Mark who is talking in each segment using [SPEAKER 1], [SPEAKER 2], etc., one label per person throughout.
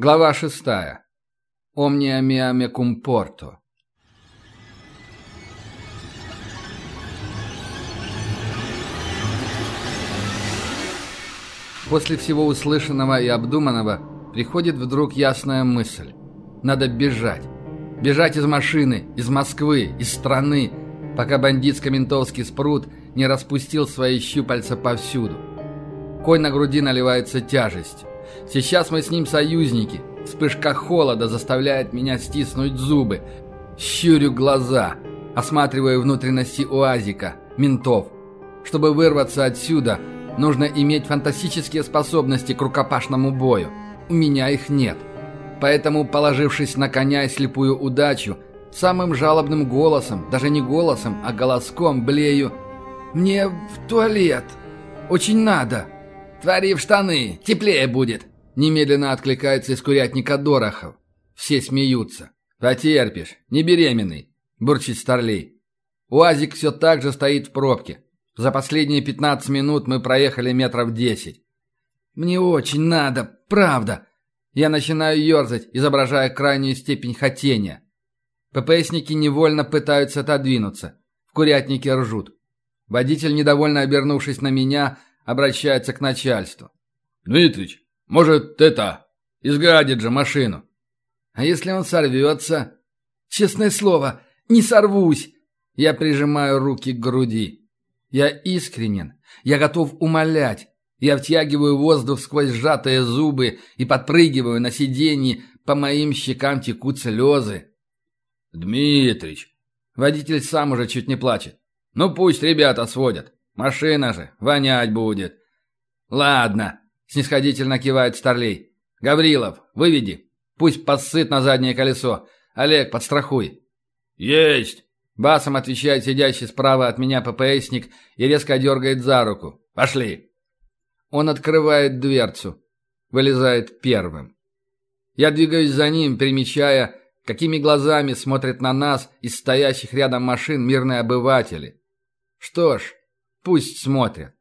[SPEAKER 1] Глава шестая. Omnia mea mecum porto. После всего услышанного и обдуманного приходит вдруг ясная мысль. Надо бежать. Бежать из машины, из Москвы, из страны, пока бандитско-ментовский спрут не распустил свои щупальца повсюду. Конь на груди наливается тяжестью. Сейчас мы с ним союзники. Вспышка холода заставляет меня стиснуть зубы. Щурю глаза, осматриваю внутренности УАЗика, ментов. Чтобы вырваться отсюда, нужно иметь фантастические способности к рукопашному бою. У меня их нет. Поэтому, положившись на коня и слепую удачу, самым жалобным голосом, даже не голосом, а голоском блею «Мне в туалет! Очень надо!» «Твори в штаны! Теплее будет!» Немедленно откликается из курятника Дорохов. Все смеются. «Потерпишь, не беременный», – бурчит Старлей. УАЗик все так же стоит в пробке. За последние 15 минут мы проехали метров 10. «Мне очень надо, правда!» Я начинаю ерзать, изображая крайнюю степень хотения. ППСники невольно пытаются отодвинуться. В курятнике ржут. Водитель, недовольно обернувшись на меня, обращается к начальству.
[SPEAKER 2] «Дмитрич, может, это, изгадит же машину.
[SPEAKER 1] А если он сорвется? Честное слово, не сорвусь. Я прижимаю руки к груди. Я искренен. Я готов умолять. Я втягиваю воздух сквозь сжатые зубы и подпрыгиваю на сиденье. По моим щекам текут слезы.
[SPEAKER 2] Дмитрич.
[SPEAKER 1] Водитель сам уже чуть не плачет.
[SPEAKER 2] Ну пусть ребята сводят. Машина же вонять будет.
[SPEAKER 1] Ладно, Снисходительно кивает Старлей. «Гаврилов, выведи. Пусть подсыт на заднее колесо. Олег, подстрахуй».
[SPEAKER 2] «Есть!»
[SPEAKER 1] Басом отвечает сидящий справа от меня ППСник и резко дергает за руку. «Пошли!» Он открывает дверцу. Вылезает первым. Я двигаюсь за ним, примечая, какими глазами смотрят на нас из стоящих рядом машин мирные обыватели. Что ж, пусть смотрят.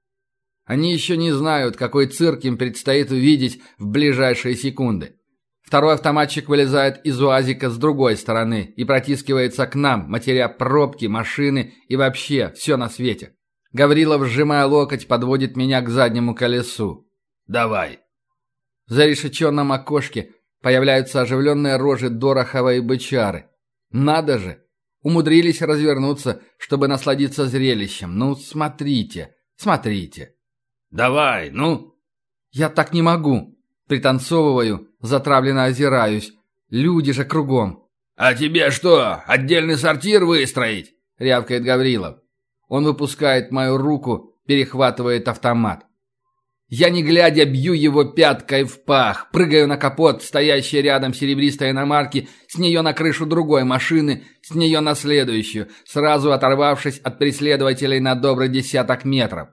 [SPEAKER 1] Они еще не знают, какой цирк им предстоит увидеть в ближайшие секунды. Второй автоматчик вылезает из УАЗика с другой стороны и протискивается к нам, матеря пробки, машины и вообще все на свете. Гаврилов, сжимая локоть, подводит меня к заднему колесу.
[SPEAKER 2] «Давай!»
[SPEAKER 1] В зарешеченном окошке появляются оживленные рожи Дорохова и Бычары. «Надо же! Умудрились развернуться, чтобы насладиться зрелищем. Ну, смотрите, смотрите!»
[SPEAKER 2] «Давай, ну!»
[SPEAKER 1] «Я так не могу!» Пританцовываю, затравленно озираюсь. Люди же кругом.
[SPEAKER 2] «А тебе что, отдельный сортир выстроить?» — рявкает Гаврилов.
[SPEAKER 1] Он выпускает мою руку, перехватывает автомат. Я, не глядя, бью его пяткой в пах, прыгаю на капот, стоящей рядом серебристой иномарки, с нее на крышу другой машины, с нее на следующую, сразу оторвавшись от преследователей на добрый десяток метров.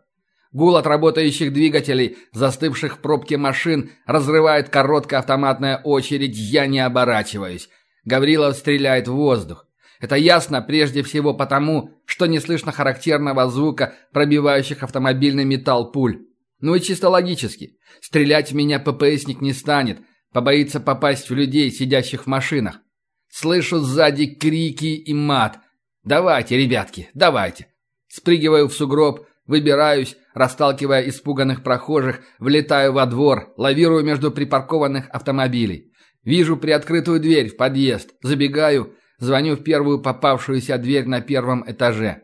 [SPEAKER 1] Гул от работающих двигателей, застывших в пробке машин, разрывает короткая автоматная очередь, я не оборачиваюсь. Гаврилов стреляет в воздух. Это ясно прежде всего потому, что не слышно характерного звука пробивающих автомобильный металл пуль. Ну и чисто логически. Стрелять в меня ППСник не станет, побоится попасть в людей, сидящих в машинах. Слышу сзади крики и мат. «Давайте, ребятки, давайте!» Спрыгиваю в сугроб, Выбираюсь, расталкивая испуганных прохожих, влетаю во двор, лавирую между припаркованных автомобилей. Вижу приоткрытую дверь в подъезд, забегаю, звоню в первую попавшуюся дверь на первом этаже.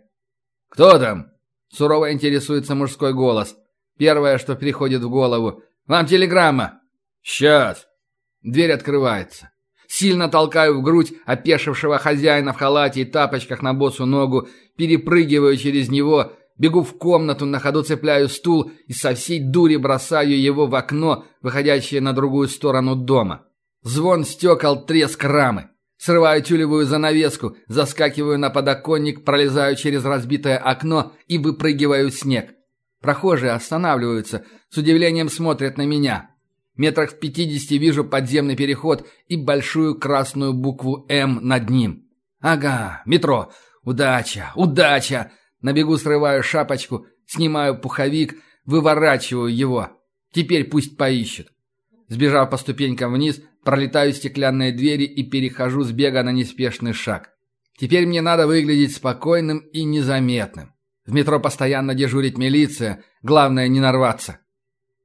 [SPEAKER 2] «Кто там?»
[SPEAKER 1] – сурово интересуется мужской голос. Первое, что приходит в голову. «Вам телеграмма!»
[SPEAKER 2] «Сейчас!»
[SPEAKER 1] Дверь открывается. Сильно толкаю в грудь опешившего хозяина в халате и тапочках на босу ногу, перепрыгиваю через него Бегу в комнату, на ходу цепляю стул и со всей дури бросаю его в окно, выходящее на другую сторону дома. Звон стекол, треск рамы. Срываю тюлевую занавеску, заскакиваю на подоконник, пролезаю через разбитое окно и выпрыгиваю в снег. Прохожие останавливаются, с удивлением смотрят на меня. Метрах в пятидесяти вижу подземный переход и большую красную букву «М» над ним. Ага, метро. Удача, удача. На бегу срываю шапочку, снимаю пуховик, выворачиваю его. Теперь пусть поищут. Сбежав по ступенькам вниз, пролетаю стеклянные двери и перехожу с бега на неспешный шаг. Теперь мне надо выглядеть спокойным и незаметным. В метро постоянно дежурит милиция, главное не нарваться.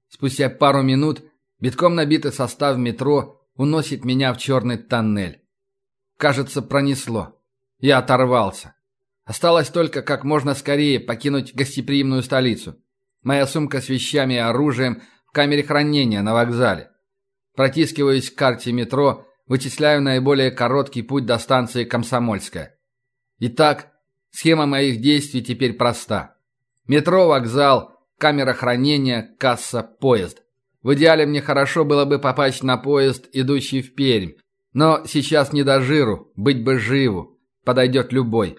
[SPEAKER 1] Спустя пару минут битком набитый состав метро уносит меня в черный тоннель. Кажется, пронесло. Я оторвался. Осталось только как можно скорее покинуть гостеприимную столицу. Моя сумка с вещами и оружием в камере хранения на вокзале. Протискиваюсь к карте метро, вычисляю наиболее короткий путь до станции Комсомольская. Итак, схема моих действий теперь проста. Метро, вокзал, камера хранения, касса, поезд. В идеале мне хорошо было бы попасть на поезд, идущий в Пермь. Но сейчас не до жиру, быть бы живу. Подойдет любой.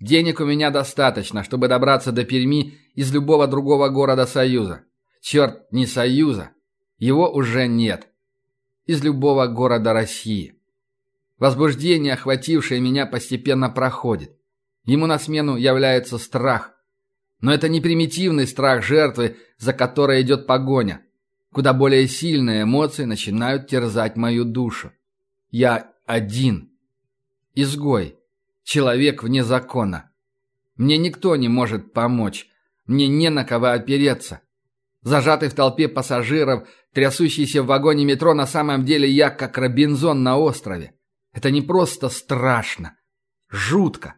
[SPEAKER 1] Денег у меня достаточно, чтобы добраться до Перми из любого другого города Союза. Черт, не Союза. Его уже нет. Из любого города России. Возбуждение, охватившее меня, постепенно проходит. Ему на смену является страх. Но это не примитивный страх жертвы, за которой идет погоня. Куда более сильные эмоции начинают терзать мою душу. Я один. Изгой. Человек вне закона. Мне никто не может помочь. Мне не на кого опереться. Зажатый в толпе пассажиров, трясущийся в вагоне метро, на самом деле я как Робинзон на острове. Это не просто страшно. Жутко.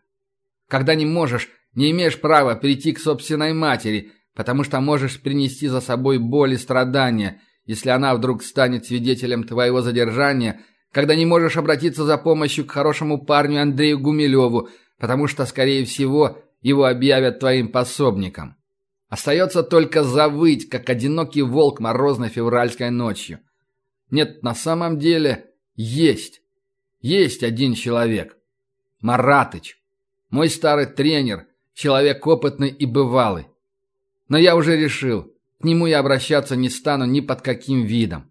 [SPEAKER 1] Когда не можешь, не имеешь права прийти к собственной матери, потому что можешь принести за собой боль и страдания, если она вдруг станет свидетелем твоего задержания – когда не можешь обратиться за помощью к хорошему парню Андрею Гумилеву, потому что, скорее всего, его объявят твоим пособником. Остается только завыть, как одинокий волк морозной февральской ночью. Нет, на самом деле есть. Есть один человек. Маратыч. Мой старый тренер, человек опытный и бывалый. Но я уже решил, к нему я обращаться не стану ни под каким видом.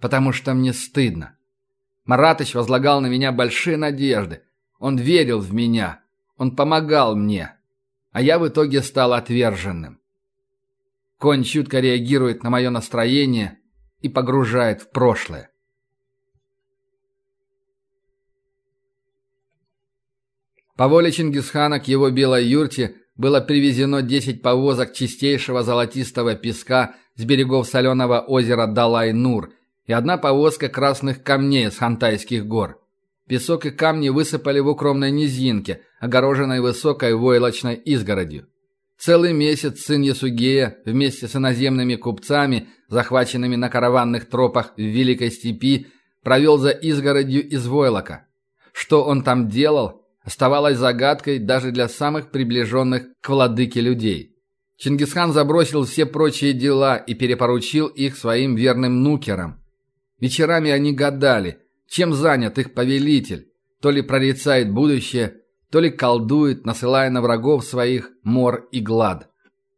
[SPEAKER 1] Потому что мне стыдно. Маратыч возлагал на меня большие надежды. Он верил в меня. Он помогал мне. А я в итоге стал отверженным. Конь чутко реагирует на мое настроение и погружает в прошлое. По воле Чингисхана к его белой юрте было привезено 10 повозок чистейшего золотистого песка с берегов соленого озера Далай-Нур – и одна повозка красных камней с Хантайских гор. Песок и камни высыпали в укромной низинке, огороженной высокой войлочной изгородью. Целый месяц сын Ясугея вместе с иноземными купцами, захваченными на караванных тропах в Великой Степи, провел за изгородью из войлока. Что он там делал, оставалось загадкой даже для самых приближенных к владыке людей. Чингисхан забросил все прочие дела и перепоручил их своим верным нукерам – Вечерами они гадали, чем занят их повелитель. То ли прорицает будущее, то ли колдует, насылая на врагов своих мор и глад.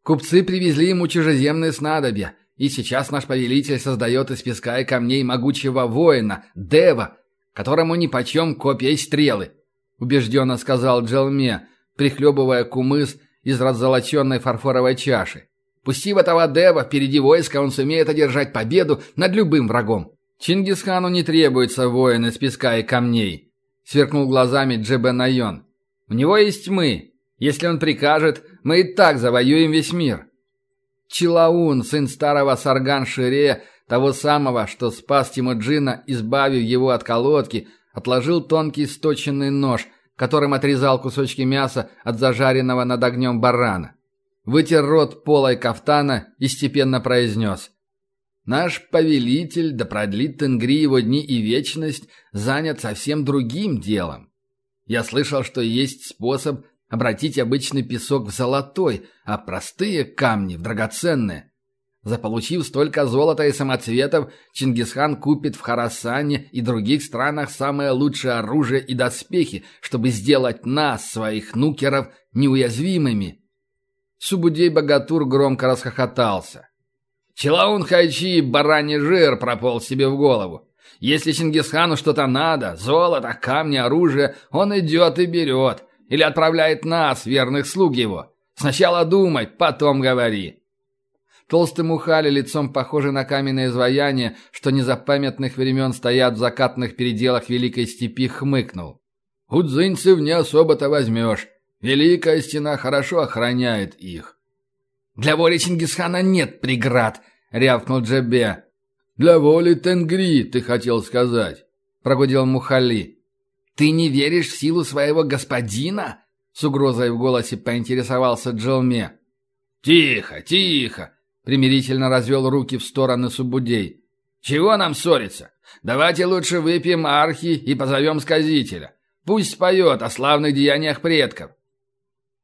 [SPEAKER 1] Купцы привезли ему чужеземные снадобья, и сейчас наш повелитель создает из песка и камней могучего воина, Дева, которому нипочем копья и стрелы, убежденно сказал Джелме, прихлебывая кумыс из раззолоченной фарфоровой чаши. Пусти в этого Дева впереди войска, он сумеет одержать победу над любым врагом. «Чингисхану не требуется воин из песка и камней», — сверкнул глазами Джебенайон. «У него есть мы. Если он прикажет, мы и так завоюем весь мир». Чилаун, сын старого Сарган-Шире, того самого, что спас Тимуджина, избавив его от колодки, отложил тонкий сточенный нож, которым отрезал кусочки мяса от зажаренного над огнем барана. Вытер рот полой кафтана и степенно произнес — Наш повелитель, да продлит Тенгри его дни и вечность, занят совсем другим делом. Я слышал, что есть способ обратить обычный песок в золотой, а простые камни в драгоценные. Заполучив столько золота и самоцветов, Чингисхан купит в Харасане и других странах самое лучшее оружие и доспехи, чтобы сделать нас, своих нукеров, неуязвимыми. Субудей-богатур громко расхохотался. Челаун Хайчи бараний жир прополз себе в голову. Если Чингисхану что-то надо, золото, камни, оружие, он идет и берет. Или отправляет нас, верных слуг его. Сначала думай, потом говори. Толстый мухали, лицом похожий на каменное изваяние, что незапамятных времен стоят в закатных переделах Великой Степи, хмыкнул. «У дзынцев не особо-то возьмешь. Великая Стена хорошо охраняет их».
[SPEAKER 2] «Для воли Чингисхана нет преград», — рявкнул Джебе.
[SPEAKER 1] «Для воли Тенгри, ты хотел сказать», — прогудел Мухали.
[SPEAKER 2] «Ты не веришь в силу своего господина?» — с угрозой в голосе поинтересовался Джилме.
[SPEAKER 1] «Тихо, тихо!» — примирительно развел руки в стороны Субудей. «Чего нам ссориться? Давайте лучше выпьем архи и позовем сказителя. Пусть споет о славных деяниях предков».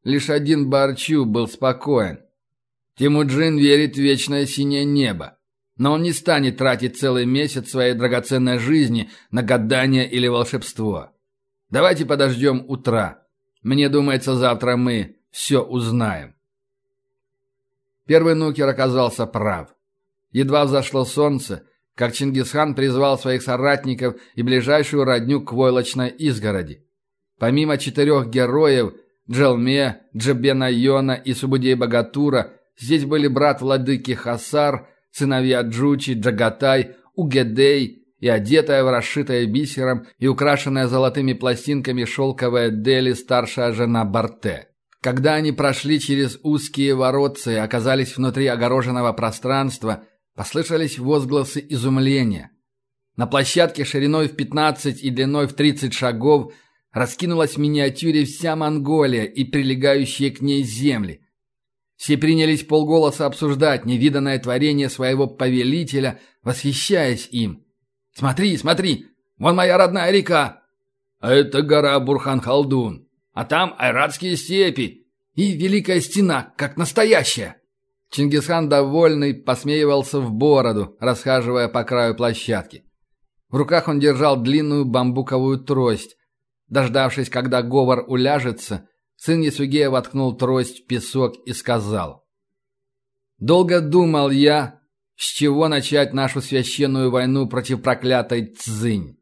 [SPEAKER 1] Лишь один Барчу был спокоен. Тимуджин верит в вечное синее небо. Но он не станет тратить целый месяц своей драгоценной жизни на гадание или волшебство. Давайте подождем утра. Мне думается, завтра мы все узнаем. Первый нукер оказался прав. Едва взошло солнце, как Чингисхан призвал своих соратников и ближайшую родню к войлочной изгороди. Помимо четырех героев Джелме, Джебена Йона и Субудей Богатура, здесь были брат владыки Хасар, сыновья Джучи, Джагатай, Угедей и одетая в расшитое бисером и украшенная золотыми пластинками шелковая Дели старшая жена Барте. Когда они прошли через узкие воротцы и оказались внутри огороженного пространства, послышались возгласы изумления. На площадке шириной в 15 и длиной в 30 шагов раскинулась в миниатюре вся Монголия и прилегающие к ней земли. Все принялись полголоса обсуждать невиданное творение своего повелителя, восхищаясь им. «Смотри, смотри, вон моя родная река!» «А это гора Бурхан-Халдун!» А там айратские степи и Великая Стена, как настоящая. Чингисхан, довольный, посмеивался в бороду, расхаживая по краю площадки. В руках он держал длинную бамбуковую трость. Дождавшись, когда говор уляжется, сын Ясугея воткнул трость в песок и сказал. «Долго думал я, с чего начать нашу священную войну против проклятой Цзынь.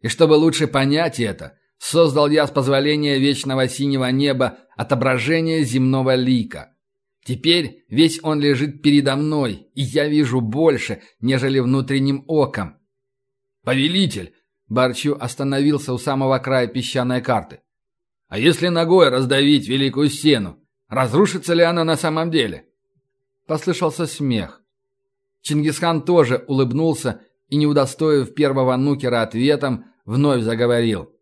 [SPEAKER 1] И чтобы лучше понять это, создал я с позволения вечного синего неба отображение земного лика. Теперь весь он лежит передо мной, и я вижу больше, нежели внутренним оком. «Повелитель!» — Барчу остановился у самого края песчаной карты. «А если ногой раздавить великую стену, разрушится ли она на самом деле?» Послышался смех. Чингисхан тоже улыбнулся и, не удостоив первого нукера ответом, вновь заговорил.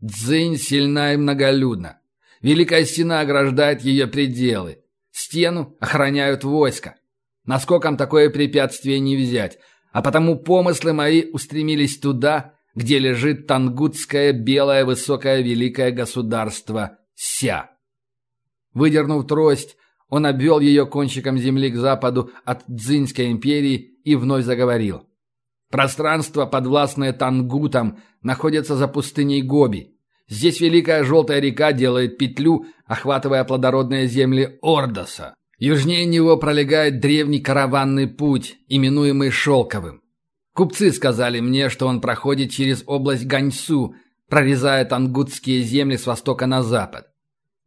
[SPEAKER 1] Дзынь сильна и многолюдна. Великая стена ограждает ее пределы. Стену охраняют войска. Наскоком такое препятствие не взять, а потому помыслы мои устремились туда, где лежит тангутское белое высокое великое государство Ся. Выдернув трость, он обвел ее кончиком земли к западу от Дзинской империи и вновь заговорил. Пространство, подвластное Тангутам, находится за пустыней Гоби. Здесь Великая Желтая река делает петлю, охватывая плодородные земли Ордоса. Южнее него пролегает древний караванный путь, именуемый Шелковым. Купцы сказали мне, что он проходит через область Ганьсу, прорезая тангутские земли с востока на запад.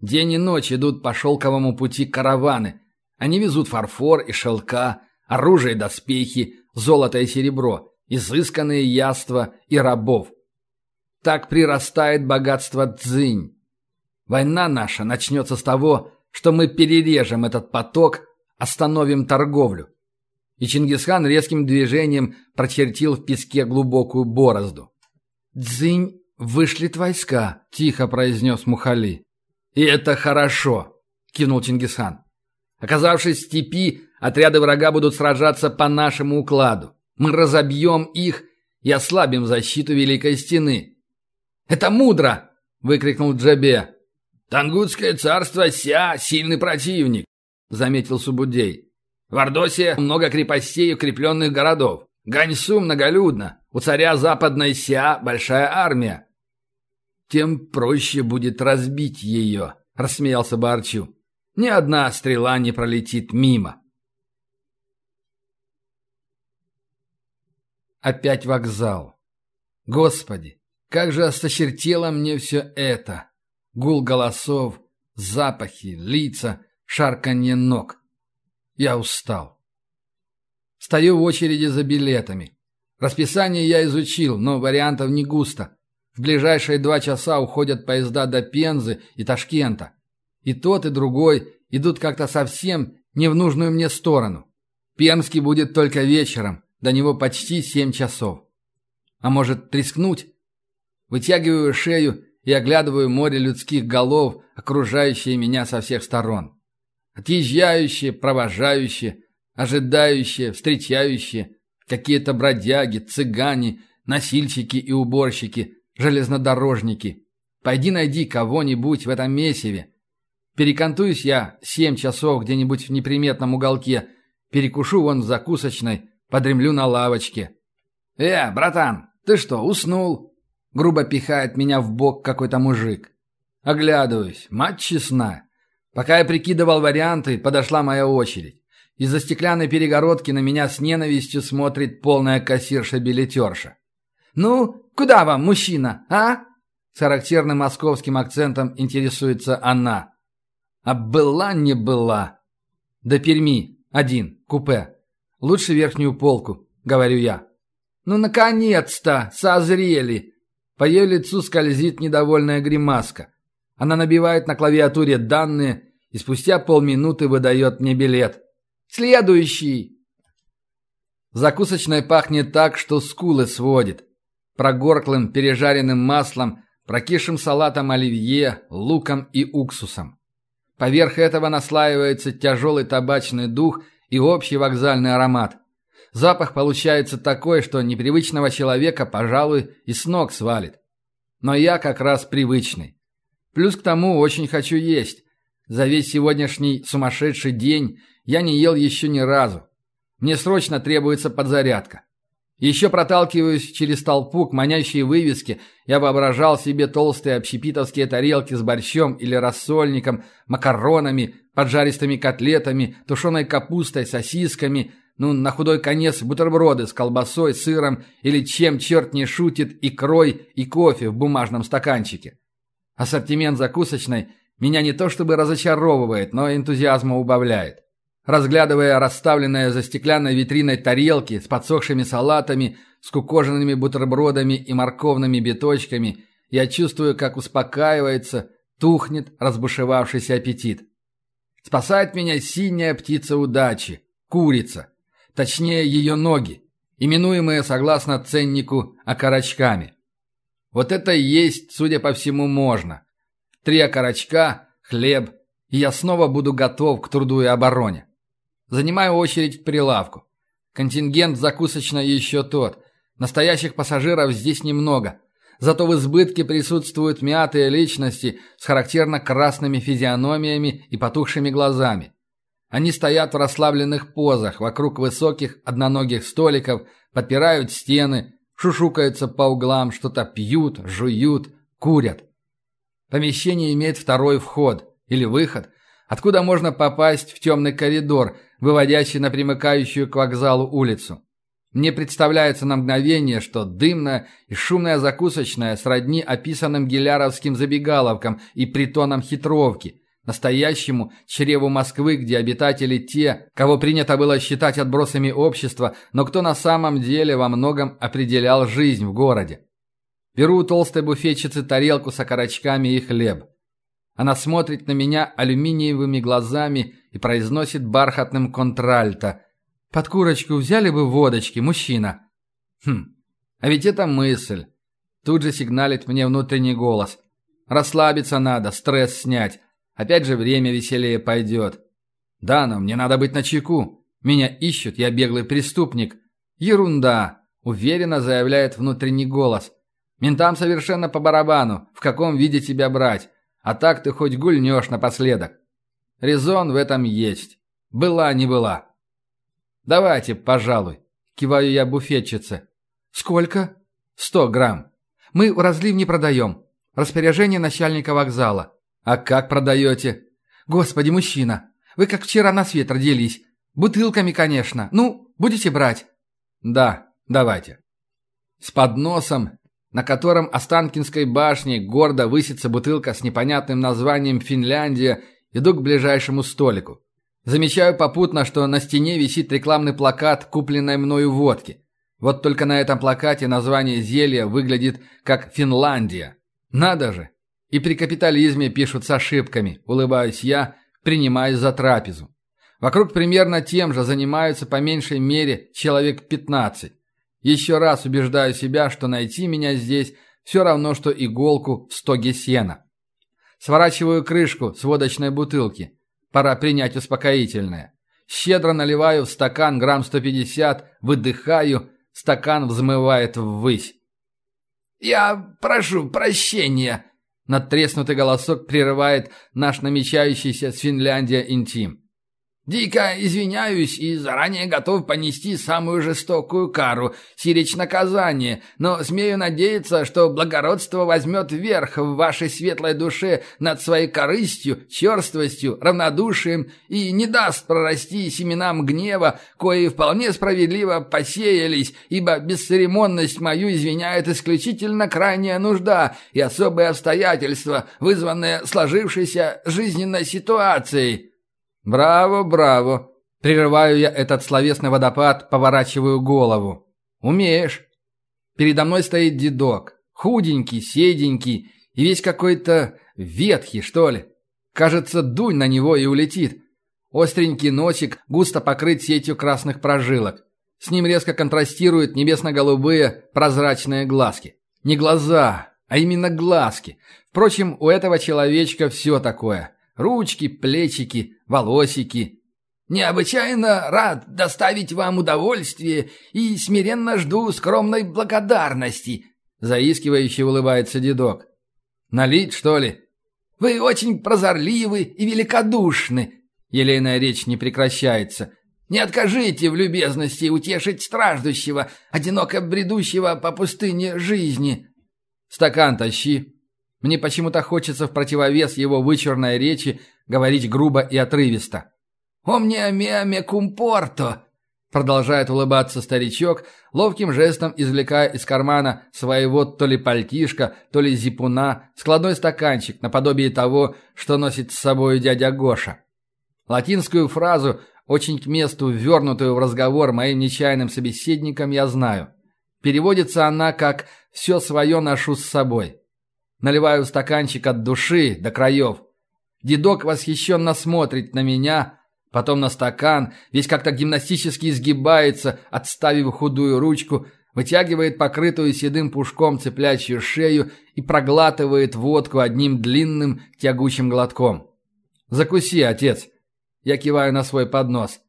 [SPEAKER 1] День и ночь идут по шелковому пути караваны. Они везут фарфор и шелка, оружие и доспехи, золото и серебро – изысканные яства и рабов. Так прирастает богатство Цзинь. Война наша начнется с того, что мы перережем этот поток, остановим торговлю. И Чингисхан резким движением прочертил в песке глубокую борозду. «Дзынь вышлет войска», — тихо произнес Мухали. «И это хорошо», — кивнул Чингисхан. «Оказавшись в степи, отряды врага будут сражаться по нашему укладу. Мы разобьем их и ослабим защиту Великой Стены. «Это мудро!» — выкрикнул Джабе. «Тангутское царство Ся — сильный противник», — заметил Субудей. «В Ордосе много крепостей и укрепленных городов. Ганьсу многолюдно. У царя Западной Ся большая армия». «Тем проще будет разбить ее», — рассмеялся Барчу. «Ни одна стрела не пролетит мимо». Опять вокзал. Господи, как же осточертело мне все это. Гул голосов, запахи, лица, шарканье ног. Я устал. Стою в очереди за билетами. Расписание я изучил, но вариантов не густо. В ближайшие два часа уходят поезда до Пензы и Ташкента. И тот, и другой идут как-то совсем не в нужную мне сторону. Пермский будет только вечером, до него почти семь часов. А может, рискнуть? Вытягиваю шею и оглядываю море людских голов, окружающие меня со всех сторон. Отъезжающие, провожающие, ожидающие, встречающие, какие-то бродяги, цыгане, носильщики и уборщики, железнодорожники. Пойди найди кого-нибудь в этом месиве. Перекантуюсь я семь часов где-нибудь в неприметном уголке, перекушу вон в закусочной, подремлю на лавочке. «Э, братан, ты что, уснул?» Грубо пихает меня в бок какой-то мужик. Оглядываюсь, мать честна. Пока я прикидывал варианты, подошла моя очередь. Из-за стеклянной перегородки на меня с ненавистью смотрит полная кассирша-билетерша. «Ну, куда вам, мужчина, а?» С характерным московским акцентом интересуется она. «А была не была?» «До Перми. Один. Купе. Лучше верхнюю полку», — говорю я. «Ну, наконец-то! Созрели!» По ее лицу скользит недовольная гримаска. Она набивает на клавиатуре данные и спустя полминуты выдает мне билет. «Следующий!» Закусочной пахнет так, что скулы сводит. Прогорклым пережаренным маслом, прокисшим салатом оливье, луком и уксусом. Поверх этого наслаивается тяжелый табачный дух и общий вокзальный аромат. Запах получается такой, что непривычного человека, пожалуй, и с ног свалит. Но я как раз привычный. Плюс к тому очень хочу есть. За весь сегодняшний сумасшедший день я не ел еще ни разу. Мне срочно требуется подзарядка. Еще проталкиваюсь через толпу к манящей вывеске, я воображал себе толстые общепитовские тарелки с борщом или рассольником, макаронами, поджаристыми котлетами, тушеной капустой, сосисками, ну, на худой конец бутерброды с колбасой, сыром или чем черт не шутит, икрой и кофе в бумажном стаканчике. Ассортимент закусочной меня не то чтобы разочаровывает, но энтузиазма убавляет. Разглядывая расставленные за стеклянной витриной тарелки с подсохшими салатами, с кукоженными бутербродами и морковными биточками, я чувствую, как успокаивается, тухнет разбушевавшийся аппетит. Спасает меня синяя птица удачи, курица. Точнее, ее ноги, именуемые, согласно ценнику, окорочками. Вот это и есть, судя по всему, можно. Три окорочка, хлеб, и я снова буду готов к труду и обороне. Занимаю очередь к прилавку. Контингент закусочной еще тот. Настоящих пассажиров здесь немного. Зато в избытке присутствуют мятые личности с характерно красными физиономиями и потухшими глазами. Они стоят в расслабленных позах вокруг высоких одноногих столиков, подпирают стены, шушукаются по углам, что-то пьют, жуют, курят. Помещение имеет второй вход или выход, откуда можно попасть в темный коридор, выводящий на примыкающую к вокзалу улицу. Мне представляется на мгновение, что дымная и шумная закусочная сродни описанным геляровским забегаловкам и притонам хитровки, настоящему чреву Москвы, где обитатели те, кого принято было считать отбросами общества, но кто на самом деле во многом определял жизнь в городе. Беру у толстой буфетчицы тарелку с окорочками и хлеб. Она смотрит на меня алюминиевыми глазами и произносит бархатным контральто. «Под курочку взяли бы водочки, мужчина?» «Хм, а ведь это мысль». Тут же сигналит мне внутренний голос. «Расслабиться надо, стресс снять. Опять же время веселее пойдет». «Да, но мне надо быть начеку. Меня ищут, я беглый преступник». «Ерунда», — уверенно заявляет внутренний голос. «Ментам совершенно по барабану, в каком виде тебя брать. А так ты хоть гульнешь напоследок. Резон в этом есть. Была не была. Давайте, пожалуй. Киваю я буфетчице. Сколько? Сто грамм. Мы в разлив не продаем. Распоряжение начальника вокзала. А как продаете? Господи, мужчина. Вы как вчера на свет родились. Бутылками, конечно. Ну, будете брать? Да, давайте. С подносом на котором Останкинской башне гордо высится бутылка с непонятным названием «Финляндия», иду к ближайшему столику. Замечаю попутно, что на стене висит рекламный плакат купленной мною водки. Вот только на этом плакате название зелья выглядит как «Финландия». Надо же! И при капитализме пишут с ошибками, улыбаюсь я, принимаясь за трапезу. Вокруг примерно тем же занимаются по меньшей мере человек 15. Еще раз убеждаю себя, что найти меня здесь все равно, что иголку в стоге сена. Сворачиваю крышку с водочной бутылки. Пора принять успокоительное. Щедро наливаю в стакан грамм 150, выдыхаю, стакан взмывает ввысь.
[SPEAKER 2] «Я прошу прощения», —
[SPEAKER 1] надтреснутый голосок прерывает наш намечающийся с Финляндия интим.
[SPEAKER 2] Дико извиняюсь и заранее готов понести самую жестокую кару, сиречь наказание, но смею надеяться, что благородство возьмет верх в вашей светлой душе над своей корыстью, черствостью, равнодушием и не даст прорасти семенам гнева, кои вполне справедливо посеялись, ибо бесцеремонность мою извиняет исключительно крайняя нужда и особые обстоятельства, вызванные сложившейся жизненной ситуацией».
[SPEAKER 1] «Браво, браво!» Прерываю я этот словесный водопад, поворачиваю голову. «Умеешь!» Передо мной стоит дедок. Худенький, седенький и весь какой-то ветхий, что ли. Кажется, дунь на него и улетит. Остренький носик густо покрыт сетью красных прожилок. С ним резко контрастируют небесно-голубые прозрачные глазки. Не глаза, а именно глазки. Впрочем, у этого человечка все такое. Ручки, плечики, волосики.
[SPEAKER 2] Необычайно рад доставить вам удовольствие и смиренно жду скромной благодарности, заискивающе улыбается дедок.
[SPEAKER 1] Налить, что ли?
[SPEAKER 2] Вы очень прозорливы и великодушны. Елейная речь не прекращается. Не откажите в любезности утешить страждущего, одиноко бредущего по пустыне жизни.
[SPEAKER 1] Стакан тащи, мне почему-то хочется в противовес его вычурной речи говорить грубо и отрывисто.
[SPEAKER 2] «Омне меаме кумпорто!»
[SPEAKER 1] Продолжает улыбаться старичок, ловким жестом извлекая из кармана своего то ли пальтишка, то ли зипуна складной стаканчик наподобие того, что носит с собой дядя Гоша. Латинскую фразу, очень к месту ввернутую в разговор моим нечаянным собеседником, я знаю. Переводится она как «все свое ношу с собой». Наливаю стаканчик от души до краев. Дедок восхищенно смотрит на меня, потом на стакан, весь как-то гимнастически изгибается, отставив худую ручку, вытягивает покрытую седым пушком цеплячью шею и проглатывает водку одним длинным тягучим глотком. «Закуси, отец!» Я киваю на свой поднос.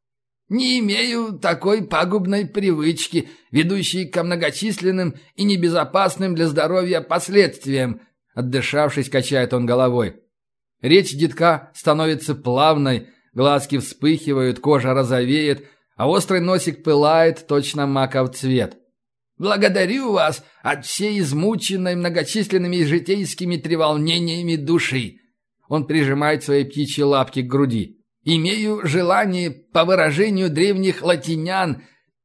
[SPEAKER 2] «Не имею такой пагубной привычки, ведущей ко многочисленным и небезопасным для здоровья последствиям»,
[SPEAKER 1] Отдышавшись, качает он головой. Речь детка становится плавной, глазки вспыхивают, кожа розовеет, а острый носик пылает точно маков цвет.
[SPEAKER 2] «Благодарю вас от всей измученной многочисленными житейскими треволнениями души!» Он прижимает свои птичьи лапки к груди. «Имею желание, по выражению древних латинян,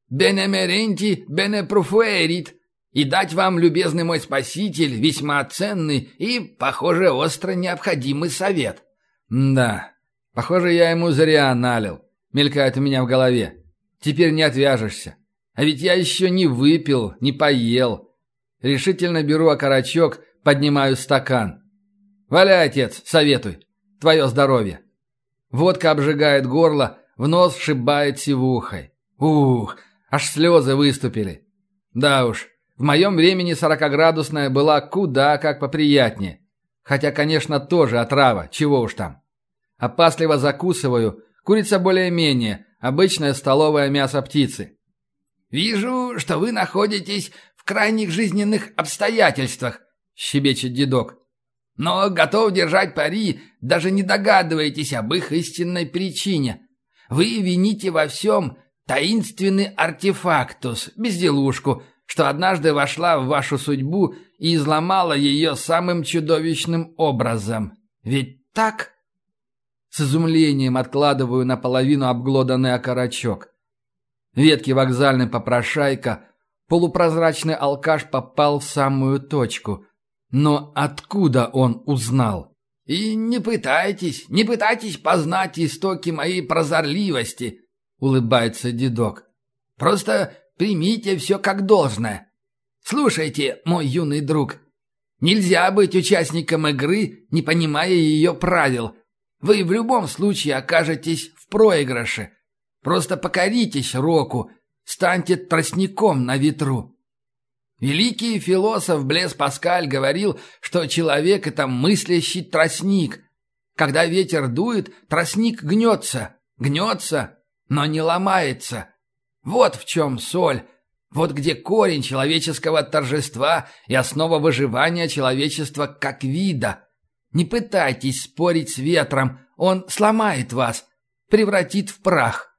[SPEAKER 2] «бенемеренти бенепруфуэрит» и дать вам, любезный мой спаситель, весьма ценный и, похоже, остро необходимый совет».
[SPEAKER 1] «Да, похоже, я ему зря налил», — мелькает у меня в голове. «Теперь не отвяжешься. А ведь я еще не выпил, не поел». Решительно беру окорочок, поднимаю стакан. «Валяй, отец, советуй. Твое здоровье». Водка обжигает горло, в нос шибает сивухой. Ух, аж слезы выступили. Да уж, в моем времени сорокоградусная была куда как поприятнее. Хотя, конечно, тоже отрава, чего уж там. Опасливо закусываю. Курица более-менее, обычное столовое мясо птицы.
[SPEAKER 2] «Вижу, что вы находитесь в крайних жизненных обстоятельствах», — щебечет дедок. «Но готов держать пари, даже не догадываетесь об их истинной причине. Вы вините во всем таинственный артефактус, безделушку, что однажды вошла в вашу судьбу и изломала ее самым чудовищным образом. Ведь так?»
[SPEAKER 1] С изумлением откладываю наполовину обглоданный окорочок. Ветки вокзальный попрошайка, полупрозрачный алкаш попал в самую точку. Но откуда он узнал?
[SPEAKER 2] И не пытайтесь, не пытайтесь познать истоки моей прозорливости, улыбается дедок. Просто примите все как должное. Слушайте, мой юный друг, нельзя быть участником игры, не понимая ее правил. Вы в любом случае окажетесь в проигрыше. Просто покоритесь року, станьте тростником на ветру. Великий философ Блес Паскаль говорил, что человек – это мыслящий тростник. Когда ветер дует, тростник гнется, гнется, но не ломается. Вот в чем соль, вот где корень человеческого торжества и основа выживания человечества как вида. Не пытайтесь спорить с ветром, он сломает вас, превратит в прах.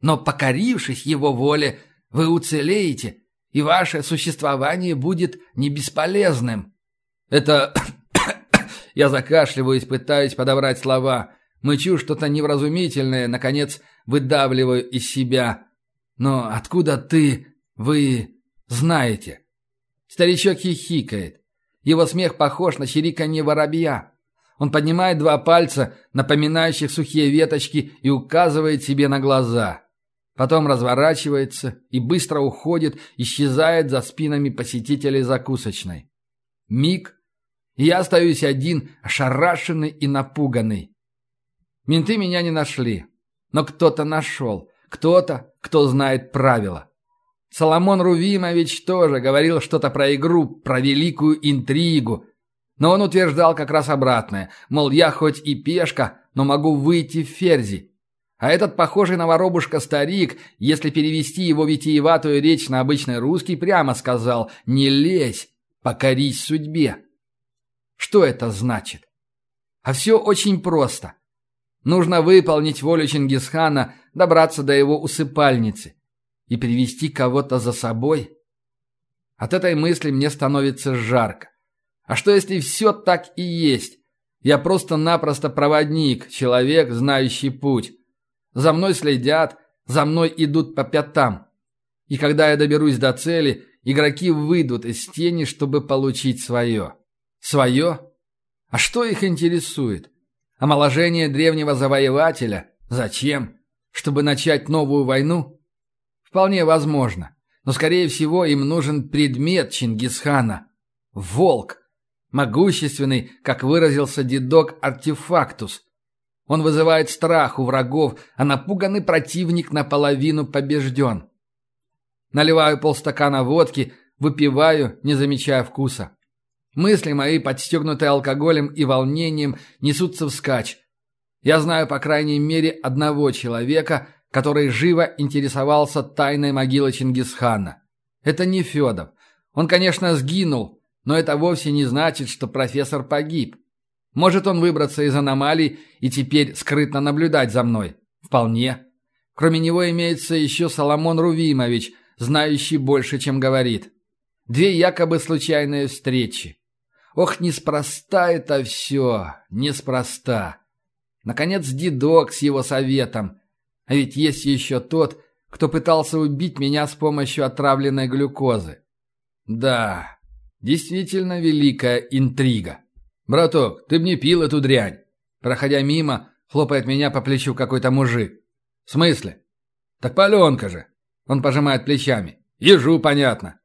[SPEAKER 2] Но покорившись его воле, вы уцелеете – и ваше существование будет не бесполезным».
[SPEAKER 1] «Это...» Я закашливаюсь, пытаюсь подобрать слова. Мычу что-то невразумительное, наконец выдавливаю из себя. «Но откуда ты... вы... знаете?» Старичок хихикает. Его смех похож на чириканье воробья. Он поднимает два пальца, напоминающих сухие веточки, и указывает себе на глаза. Потом разворачивается и быстро уходит, исчезает за спинами посетителей закусочной. Миг, и я остаюсь один, ошарашенный и напуганный. Менты меня не нашли, но кто-то нашел, кто-то, кто знает правила. Соломон Рувимович тоже говорил что-то про игру, про великую интригу, но он утверждал как раз обратное, мол, я хоть и пешка, но могу выйти в ферзи. А этот похожий на воробушка старик, если перевести его витиеватую речь на обычный русский, прямо сказал «Не лезь, покорись судьбе». Что это значит? А все очень просто. Нужно выполнить волю Чингисхана, добраться до его усыпальницы и привести кого-то за собой. От этой мысли мне становится жарко. А что если все так и есть? Я просто-напросто проводник, человек, знающий путь. За мной следят, за мной идут по пятам. И когда я доберусь до цели, игроки выйдут из тени, чтобы получить свое. Свое? А что их интересует? Омоложение древнего завоевателя? Зачем? Чтобы начать новую войну? Вполне возможно. Но, скорее всего, им нужен предмет Чингисхана. Волк. Могущественный, как выразился дедок, артефактус. Он вызывает страх у врагов, а напуганный противник наполовину побежден. Наливаю полстакана водки, выпиваю, не замечая вкуса. Мысли мои, подстегнутые алкоголем и волнением, несутся вскачь. Я знаю, по крайней мере, одного человека, который живо интересовался тайной могилы Чингисхана. Это не Федов. Он, конечно, сгинул, но это вовсе не значит, что профессор погиб. Может он выбраться из аномалий и теперь скрытно наблюдать за мной? Вполне. Кроме него имеется еще Соломон Рувимович, знающий больше, чем говорит. Две якобы случайные встречи. Ох, неспроста это все, неспроста. Наконец, дедок с его советом. А ведь есть еще тот, кто пытался убить меня с помощью отравленной глюкозы. Да, действительно великая интрига. «Браток, ты б не пил эту дрянь!» Проходя мимо, хлопает меня по плечу какой-то мужик. «В смысле?» «Так паленка же!» Он пожимает плечами. «Ежу, понятно!»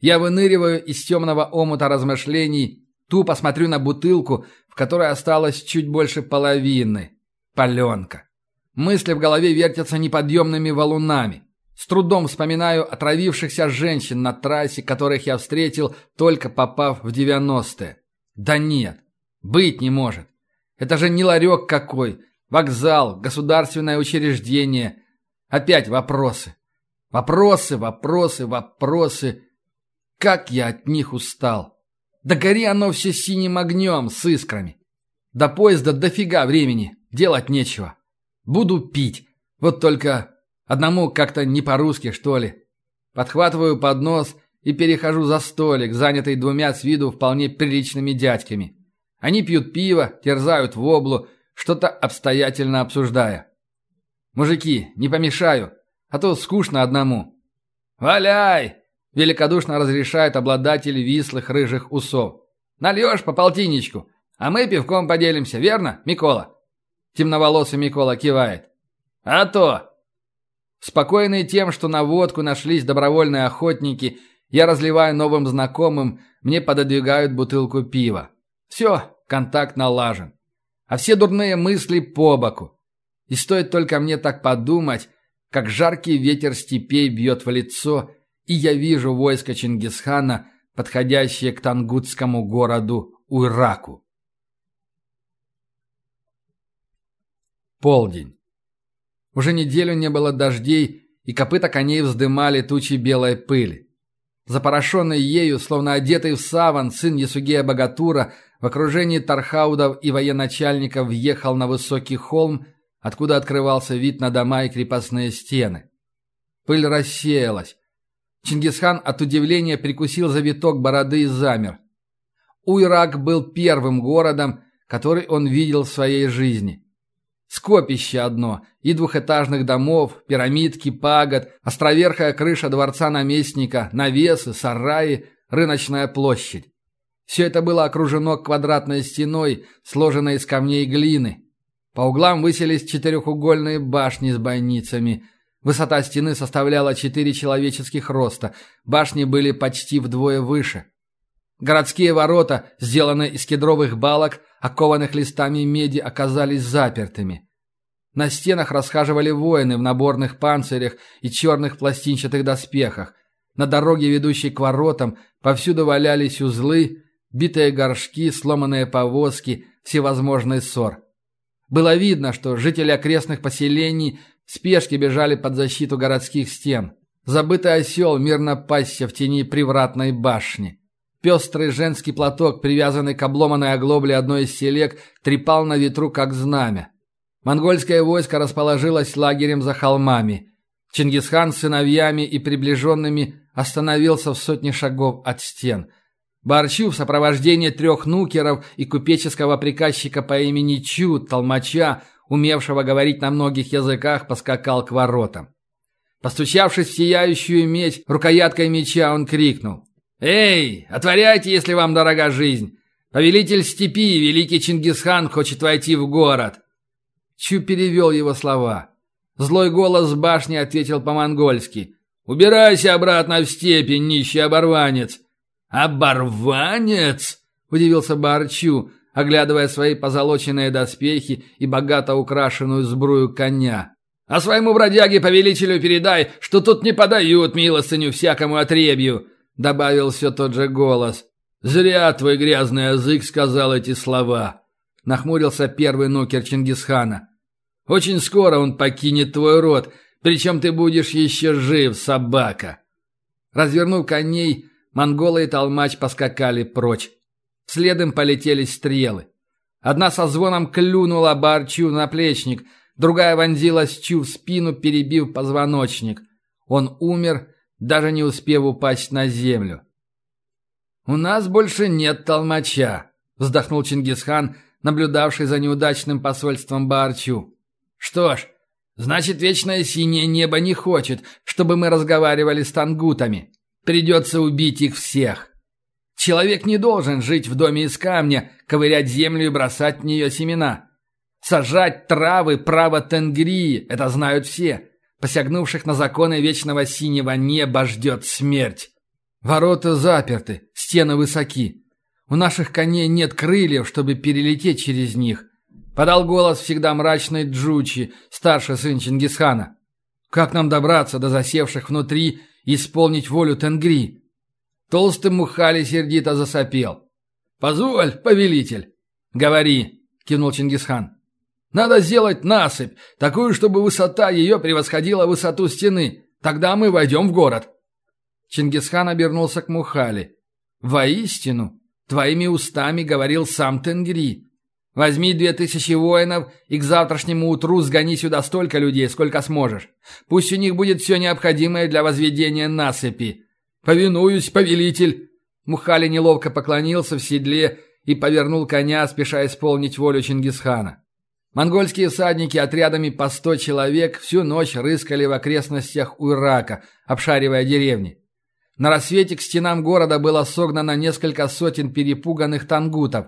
[SPEAKER 1] Я выныриваю из темного омута размышлений, тупо смотрю на бутылку, в которой осталось чуть больше половины. Паленка. Мысли в голове вертятся неподъемными валунами. С трудом вспоминаю отравившихся женщин на трассе, которых я встретил, только попав в девяностые. Да нет, быть не может. Это же не ларек какой, вокзал, государственное учреждение. Опять вопросы. Вопросы, вопросы, вопросы. Как я от них устал. Да гори оно все синим огнем с искрами. До поезда дофига времени, делать нечего. Буду пить. Вот только одному как-то не по-русски, что ли. Подхватываю поднос и перехожу за столик, занятый двумя с виду вполне приличными дядьками. Они пьют пиво, терзают воблу, что-то обстоятельно обсуждая. «Мужики, не помешаю, а то скучно одному». «Валяй!» – великодушно разрешает обладатель вислых рыжих усов. «Нальешь по полтинничку,
[SPEAKER 2] А мы пивком поделимся, верно, Микола?» Темноволосый Микола кивает. «А то!» Спокойный тем, что на водку нашлись добровольные охотники, я разливаю новым знакомым, мне пододвигают бутылку пива. Все, контакт налажен. А все дурные мысли по боку. И стоит только мне так подумать, как жаркий ветер степей бьет в лицо, и я вижу войско Чингисхана, подходящее к тангутскому городу Уйраку. Полдень. Уже неделю не было дождей, и копыта коней вздымали тучи белой пыли. Запорошенный ею, словно одетый в саван, сын Ясугея Богатура в окружении тархаудов и военачальников въехал на высокий холм, откуда открывался вид на дома и крепостные стены. Пыль рассеялась. Чингисхан от удивления прикусил завиток бороды и замер. Уйрак был первым городом, который он видел в своей жизни. Скопище одно, и двухэтажных домов, пирамидки, пагод, островерхая крыша дворца наместника, навесы, сараи, рыночная площадь. Все это было окружено квадратной стеной, сложенной из камней и глины. По углам высились четырехугольные башни с бойницами. Высота стены составляла четыре человеческих роста, башни были почти вдвое выше. Городские ворота, сделанные из кедровых балок, окованных листами меди, оказались запертыми. На стенах расхаживали воины в наборных панцирях и черных пластинчатых доспехах. На дороге, ведущей к воротам, повсюду валялись узлы, битые горшки, сломанные повозки, всевозможный ссор. Было видно, что жители окрестных поселений в спешке бежали под защиту городских стен. Забытый осел мирно пасся в тени привратной башни. Пестрый женский платок, привязанный к обломанной оглобле одной из селек, трепал на ветру, как знамя. Монгольское войско расположилось лагерем за холмами. Чингисхан с сыновьями и приближенными остановился в сотне шагов от стен. Барчу в сопровождении трех нукеров и купеческого приказчика по имени Чу, толмача, умевшего говорить на многих языках, поскакал к воротам. Постучавшись в сияющую медь, рукояткой меча он крикнул. «Эй, отворяйте, если вам дорога жизнь! Повелитель степи, великий Чингисхан, хочет войти в город!» Чу перевел его слова. Злой голос башни ответил по-монгольски. «Убирайся обратно в степи, нищий оборванец!» «Оборванец?» – удивился Барчу, оглядывая свои позолоченные доспехи и богато украшенную сбрую коня. «А своему бродяге-повелителю передай, что тут не подают милостыню всякому отребью!» — добавил все тот же голос. «Зря твой грязный язык сказал эти слова», — нахмурился первый нукер Чингисхана. «Очень скоро он покинет твой род, причем ты будешь еще жив, собака». Развернув коней, монголы и толмач поскакали прочь. Следом полетели стрелы. Одна со звоном клюнула Барчу на плечник, другая вонзилась Чу в спину, перебив позвоночник. Он умер, даже не успев упасть на землю. «У нас больше нет толмача», — вздохнул Чингисхан, наблюдавший за неудачным посольством Барчу. «Что ж, значит, вечное синее небо не хочет, чтобы мы разговаривали с тангутами. Придется убить их всех. Человек не должен жить в доме из камня, ковырять землю и бросать в нее семена. Сажать травы право тенгрии, это знают все. Посягнувших на законы вечного синего неба ждет смерть. Ворота заперты, стены высоки. У наших коней нет крыльев, чтобы перелететь через них. Подал голос всегда мрачный Джучи, старший сын Чингисхана. Как нам добраться до засевших внутри и исполнить волю Тенгри? Толстый Мухали сердито засопел. «Позволь, повелитель!» «Говори!» — кивнул Чингисхан. Надо сделать насыпь, такую, чтобы высота ее превосходила высоту стены. Тогда мы войдем в город». Чингисхан обернулся к Мухали. «Воистину, твоими устами говорил сам Тенгри. Возьми две тысячи воинов и к завтрашнему утру сгони сюда столько людей, сколько сможешь. Пусть у них будет все необходимое для возведения насыпи. Повинуюсь, повелитель!» Мухали неловко поклонился в седле и повернул коня, спеша исполнить волю Чингисхана. Монгольские всадники отрядами по сто человек всю ночь рыскали в окрестностях Уйрака, обшаривая деревни. На рассвете к стенам города было согнано несколько сотен перепуганных тангутов.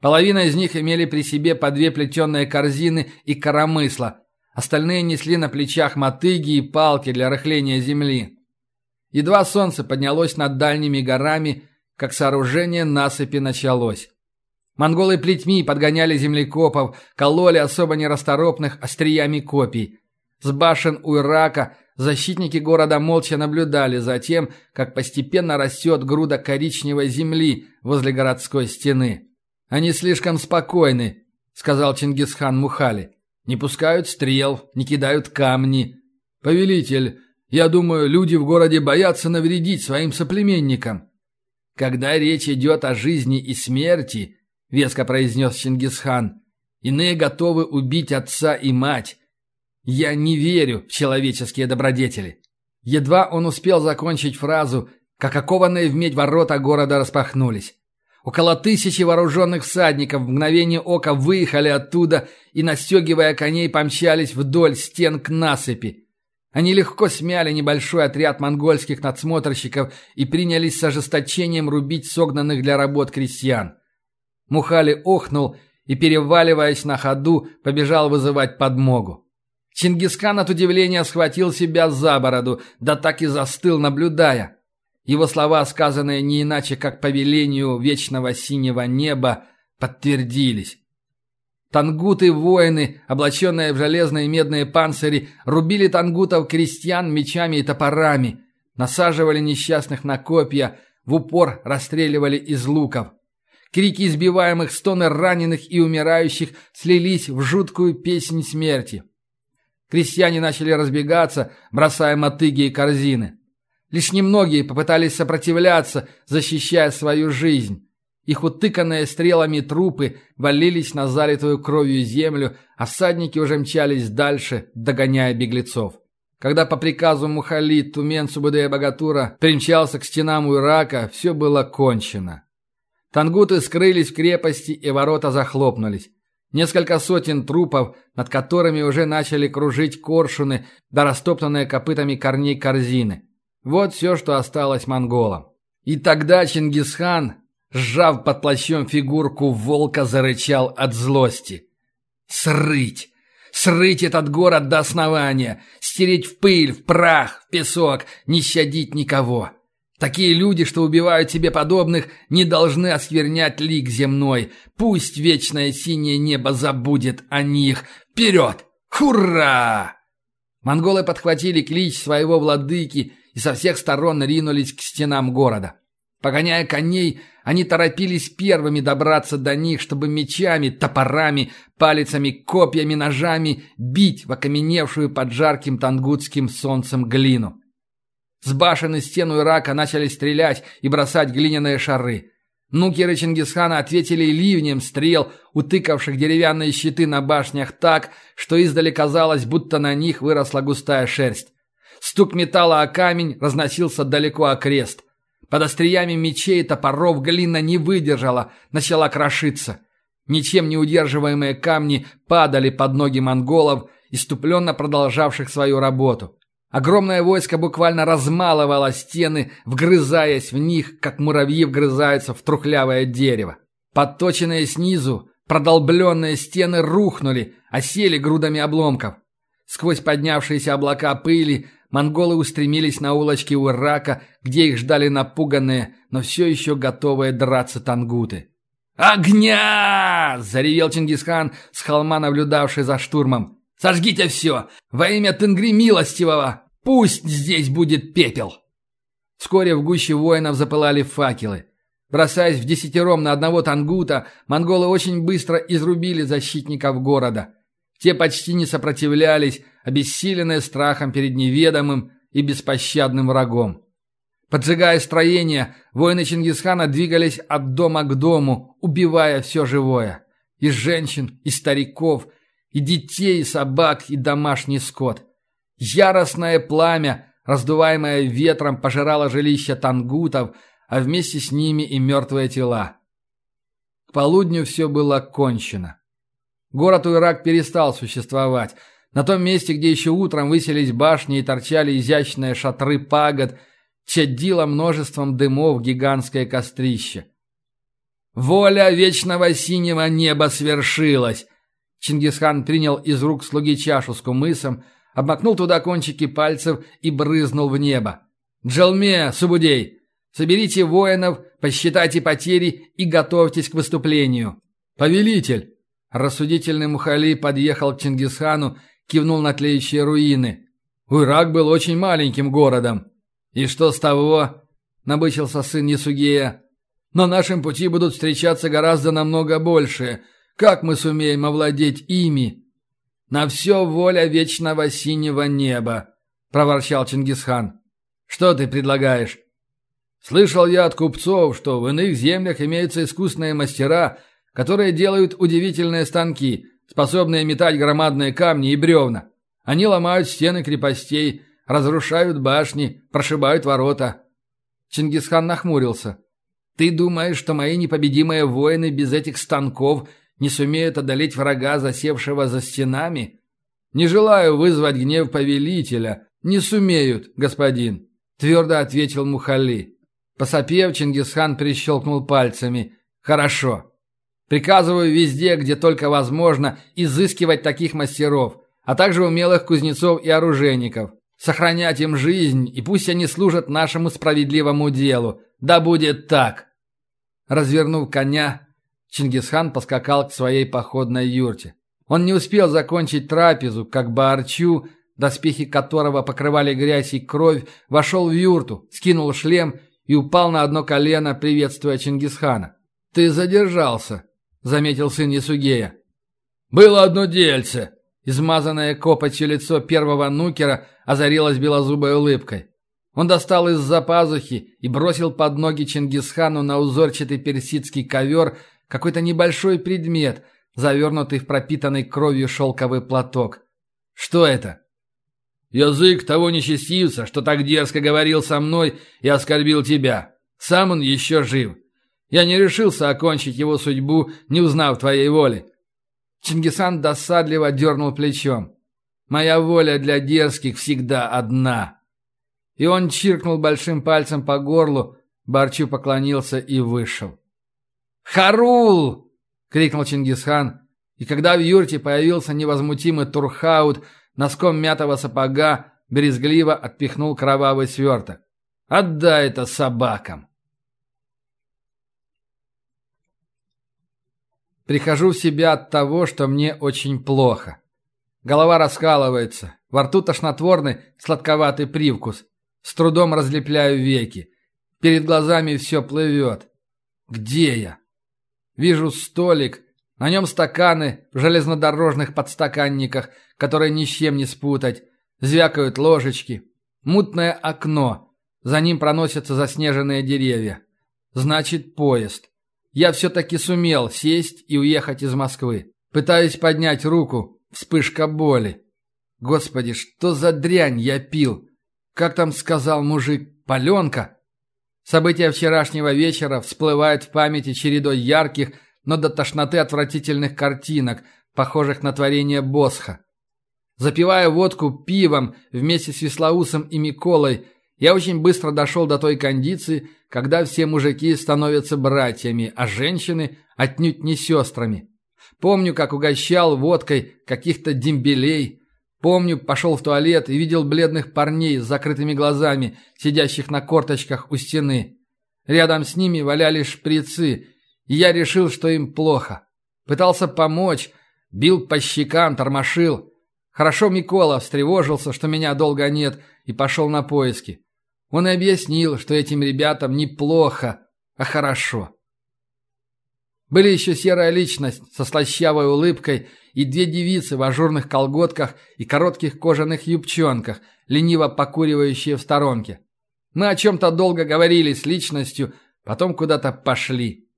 [SPEAKER 1] Половина из них имели при себе по две плетеные корзины и коромысла, остальные несли на плечах мотыги и палки для рыхления земли. Едва солнце поднялось над дальними горами, как сооружение насыпи началось. Монголы плетьми подгоняли землекопов, кололи особо нерасторопных остриями копий. С башен у Ирака защитники города молча наблюдали за тем, как постепенно растет груда коричневой земли возле городской стены. «Они слишком спокойны», — сказал Чингисхан Мухали. «Не пускают стрел, не кидают камни. Повелитель, я думаю, люди в городе боятся навредить своим соплеменникам». «Когда речь идет о жизни и смерти», — веско произнес Чингисхан, — «иные готовы убить отца и мать, я не верю в человеческие добродетели. Едва он успел закончить фразу, как окованные в медь ворота города распахнулись. Около тысячи вооруженных всадников в мгновение ока выехали оттуда и, настегивая коней, помчались вдоль стен к насыпи. Они легко смяли небольшой отряд монгольских надсмотрщиков и принялись с ожесточением рубить согнанных для работ крестьян. Мухали охнул и, переваливаясь на ходу, побежал вызывать подмогу. Чингисхан от удивления схватил себя за бороду, да так и застыл, наблюдая. Его слова, сказанные не иначе, как по велению вечного синего неба, подтвердились. Тангуты-воины, облаченные в железные медные панцири, рубили тангутов крестьян мечами и топорами, насаживали несчастных на копья, в упор расстреливали из луков. Крики избиваемых, стоны раненых и умирающих слились в жуткую песнь смерти. Крестьяне начали разбегаться, бросая мотыги и корзины. Лишь немногие попытались сопротивляться, защищая свою жизнь. Их утыканные стрелами трупы валились на залитую кровью землю, а всадники уже мчались дальше, догоняя беглецов. Когда по приказу Мухали Тумен Субудея Богатура примчался к стенам Уирака, все было кончено. Тангуты скрылись в крепости, и ворота захлопнулись. Несколько сотен трупов, над которыми уже начали кружить коршуны, да растоптанные копытами корней корзины. Вот все, что осталось монголам. И тогда Чингисхан, сжав под плащом фигурку волка, зарычал от злости. «Срыть! Срыть этот город до основания! Стереть в пыль, в прах, в песок, не щадить никого!» Такие люди, что убивают себе подобных, не должны осквернять лик земной. Пусть вечное синее небо забудет о них. Вперед! Хура! Монголы подхватили клич своего владыки и со всех сторон ринулись к стенам города. Погоняя коней, они торопились первыми добраться до них, чтобы мечами, топорами, палицами, копьями, ножами бить в окаменевшую под жарким тангутским солнцем глину. С башен и стен Ирака начали стрелять и бросать глиняные шары. Нукеры Чингисхана ответили ливнем стрел, утыкавших деревянные щиты на башнях так, что издали казалось, будто на них выросла густая шерсть. Стук металла о камень разносился далеко окрест. Под остриями мечей и топоров глина не выдержала, начала крошиться. Ничем не удерживаемые камни падали под ноги монголов, иступленно продолжавших свою работу. Огромное войско буквально размалывало стены, вгрызаясь в них, как муравьи вгрызаются в трухлявое дерево. Подточенные снизу, продолбленные стены рухнули, осели грудами обломков. Сквозь поднявшиеся облака пыли монголы устремились на улочки у Ирака, где их ждали напуганные, но все еще готовые драться тангуты. «Огня!» – заревел Чингисхан с холма, наблюдавший за штурмом. Сожгите все! Во имя Тенгри Милостивого! Пусть здесь будет пепел!» Вскоре в гуще воинов запылали факелы. Бросаясь в десятером на одного тангута, монголы очень быстро изрубили защитников города. Те почти не сопротивлялись, обессиленные страхом перед неведомым и беспощадным врагом. Поджигая строения, воины Чингисхана двигались от дома к дому, убивая все живое. И женщин, и стариков – и детей, и собак, и домашний скот. Яростное пламя, раздуваемое ветром, пожирало жилища тангутов, а вместе с ними и мертвые тела. К полудню все было кончено. Город Уирак перестал существовать. На том месте, где еще утром выселись башни и торчали изящные шатры пагод, чадило множеством дымов гигантское кострище. Воля вечного синего неба свершилась. Чингисхан принял из рук слуги чашу с кумысом, обмакнул туда кончики пальцев и брызнул в небо. «Джалме, Субудей, соберите воинов, посчитайте потери и готовьтесь к выступлению». «Повелитель!» Рассудительный Мухали подъехал к Чингисхану, кивнул на тлеющие руины. Уйрак был очень маленьким городом. «И что с того?» – набычился сын Ясугея. «На нашем пути будут встречаться гораздо намного больше. Как мы сумеем овладеть ими?» «На все воля вечного синего неба», – проворчал Чингисхан. «Что ты предлагаешь?» «Слышал я от купцов, что в иных землях имеются искусные мастера – которые делают удивительные станки, способные метать громадные камни и бревна. Они ломают стены крепостей, разрушают башни, прошибают ворота. Чингисхан нахмурился. «Ты думаешь, что мои непобедимые воины без этих станков не сумеют одолеть врага, засевшего за стенами?» «Не желаю вызвать гнев повелителя. Не сумеют, господин», — твердо ответил Мухали. Посопев, Чингисхан прищелкнул пальцами. «Хорошо. Приказываю везде, где только возможно, изыскивать таких мастеров, а также умелых кузнецов и оружейников. Сохранять им жизнь, и пусть они служат нашему справедливому делу. Да будет так!» Развернув коня, Чингисхан поскакал к своей походной юрте. Он не успел закончить трапезу, как Баарчу, доспехи которого покрывали грязь и кровь, вошел в юрту, скинул шлем и упал на одно колено, приветствуя Чингисхана. «Ты задержался», — заметил сын Ясугея. «Было одно дельце!» Измазанное копотью лицо первого нукера озарилось белозубой улыбкой. Он достал из-за пазухи и бросил под ноги Чингисхану на узорчатый персидский ковер какой-то небольшой предмет, завернутый в пропитанный кровью шелковый платок. «Что это?» «Язык того нечестивца, что так дерзко говорил со мной и оскорбил тебя. Сам он еще жив. Я не решился окончить его судьбу, не узнав твоей воли». Чингисан досадливо дернул плечом. «Моя воля для дерзких всегда одна». И он чиркнул большим пальцем по горлу, Барчу поклонился и вышел. «Харул!» — крикнул Чингисхан, и когда в юрте появился невозмутимый Турхаут, носком мятого сапога брезгливо отпихнул кровавый сверток. «Отдай это собакам!» Прихожу в себя от того, что мне очень плохо. Голова раскалывается, во рту тошнотворный сладковатый привкус. С трудом разлепляю веки. Перед глазами все плывет. Где я? Вижу столик, на нем стаканы в железнодорожных подстаканниках, которые ни с чем не спутать. Звякают ложечки. Мутное окно. За ним проносятся заснеженные деревья. Значит, поезд. Я все-таки сумел сесть и уехать из Москвы. Пытаюсь поднять руку. Вспышка боли. Господи, что за дрянь я пил? Как там сказал мужик, паленка? События вчерашнего вечера всплывают в памяти чередой ярких, но до тошноты отвратительных картинок, похожих на творение Босха. Запивая водку пивом вместе с Веслоусом и Миколой, я очень быстро дошел до той кондиции, когда все мужики становятся братьями, а женщины отнюдь не сестрами. Помню, как угощал водкой каких-то дембелей. Помню, пошел в туалет и видел бледных парней с закрытыми глазами, сидящих на корточках у стены. Рядом с ними валялись шприцы, и я решил, что им плохо. Пытался помочь, бил по щекам, тормошил. Хорошо Микола встревожился, что меня долго нет, и пошел на поиски. Он и объяснил, что этим ребятам не плохо, а хорошо. Были еще серая личность со слащавой улыбкой и две девицы в ажурных колготках и коротких кожаных юбчонках, лениво покуривающие в сторонке. Мы о чем-то долго говорили с личностью, потом куда-то пошли.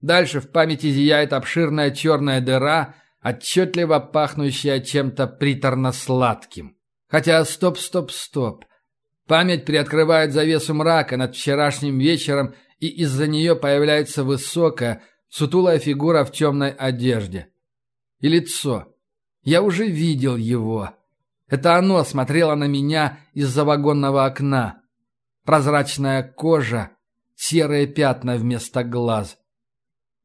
[SPEAKER 1] Дальше в памяти зияет обширная черная дыра, отчетливо пахнущая чем-то приторно-сладким. Хотя стоп, стоп, стоп. Память приоткрывает завесу мрака над вчерашним вечером, и из-за нее появляется высокая, сутулая фигура в темной одежде. И лицо. Я уже видел его. Это оно смотрело на меня из-за вагонного окна. Прозрачная кожа, серые пятна вместо глаз.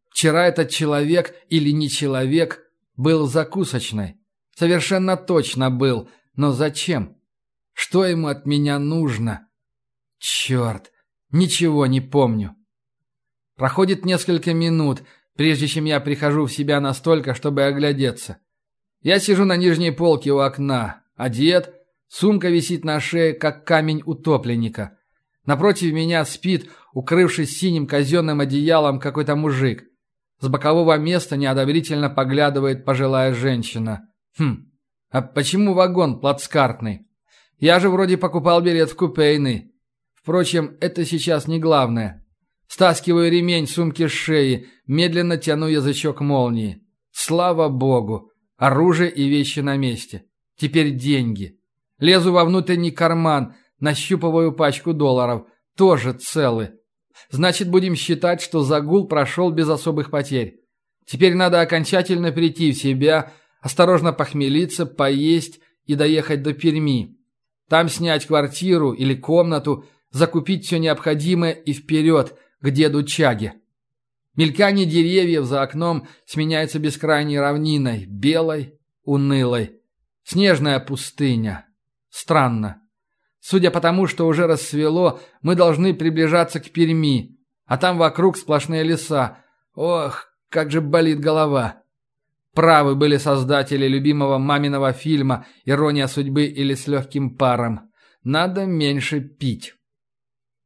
[SPEAKER 1] Вчера этот человек или не человек был закусочной. Совершенно точно был. Но зачем? Что ему от меня нужно? Черт, ничего не помню. Проходит несколько минут, прежде чем я прихожу в себя настолько, чтобы оглядеться. Я сижу на нижней полке у окна, одет, сумка висит на шее, как камень утопленника. Напротив меня спит, укрывшись синим казенным одеялом, какой-то мужик. С бокового места неодобрительно поглядывает пожилая женщина. Хм, а почему вагон плацкартный? Я же вроде покупал билет в купейный. Впрочем, это сейчас не главное. Стаскиваю ремень сумки с шеи, медленно тяну язычок молнии. Слава богу! Оружие и вещи на месте. Теперь деньги. Лезу во внутренний карман, нащупываю пачку долларов. Тоже целы. Значит, будем считать, что загул прошел без особых потерь. Теперь надо окончательно прийти в себя, осторожно похмелиться, поесть и доехать до Перми. Там снять квартиру или комнату, закупить все необходимое и вперед, к деду Чаге. Мелькание деревьев за окном сменяется бескрайней равниной, белой, унылой. Снежная пустыня. Странно. Судя по тому, что уже рассвело, мы должны приближаться к Перми, а там вокруг сплошные леса. Ох, как же болит голова. Правы были создатели любимого маминого фильма «Ирония судьбы» или «С легким паром». Надо меньше пить.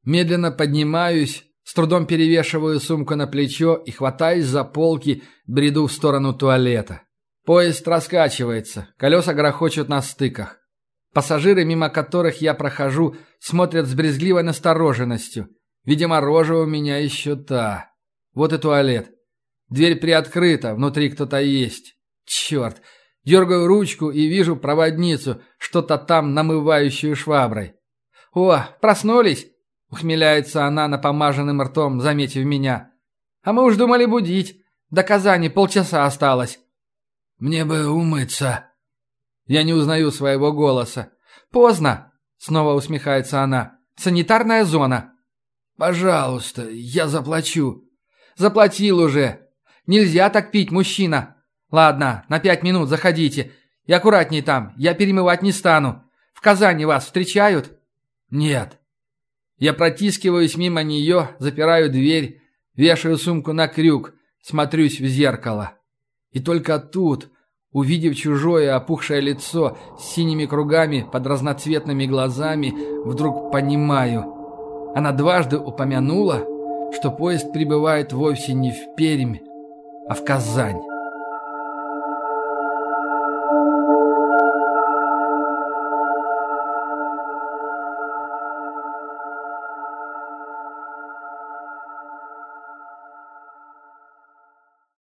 [SPEAKER 1] Медленно поднимаюсь, с трудом перевешиваю сумку на плечо и хватаюсь за полки, бреду в сторону туалета. Поезд раскачивается, колеса грохочут на стыках. Пассажиры, мимо которых я прохожу, смотрят с брезгливой настороженностью. Видимо, рожа у меня еще та. Вот и туалет. Дверь приоткрыта, внутри кто-то есть. Черт! Дергаю ручку и вижу проводницу, что-то там намывающую шваброй. «О, проснулись?» — ухмеляется она напомаженным ртом, заметив меня. «А мы уж думали будить. До Казани полчаса осталось».
[SPEAKER 2] «Мне бы умыться»,
[SPEAKER 1] я не узнаю своего голоса. «Поздно!» — снова усмехается она. «Санитарная зона!»
[SPEAKER 2] «Пожалуйста, я заплачу».
[SPEAKER 1] «Заплатил уже! Нельзя так пить, мужчина!» «Ладно, на пять минут заходите. И аккуратней там, я перемывать не стану. В Казани вас встречают?»
[SPEAKER 2] «Нет».
[SPEAKER 1] Я протискиваюсь мимо нее, запираю дверь, вешаю сумку на крюк, смотрюсь в зеркало. И только тут, Увидев чужое опухшее лицо с синими кругами под разноцветными глазами, вдруг понимаю. Она дважды упомянула, что поезд прибывает вовсе не в Пермь, а в Казань.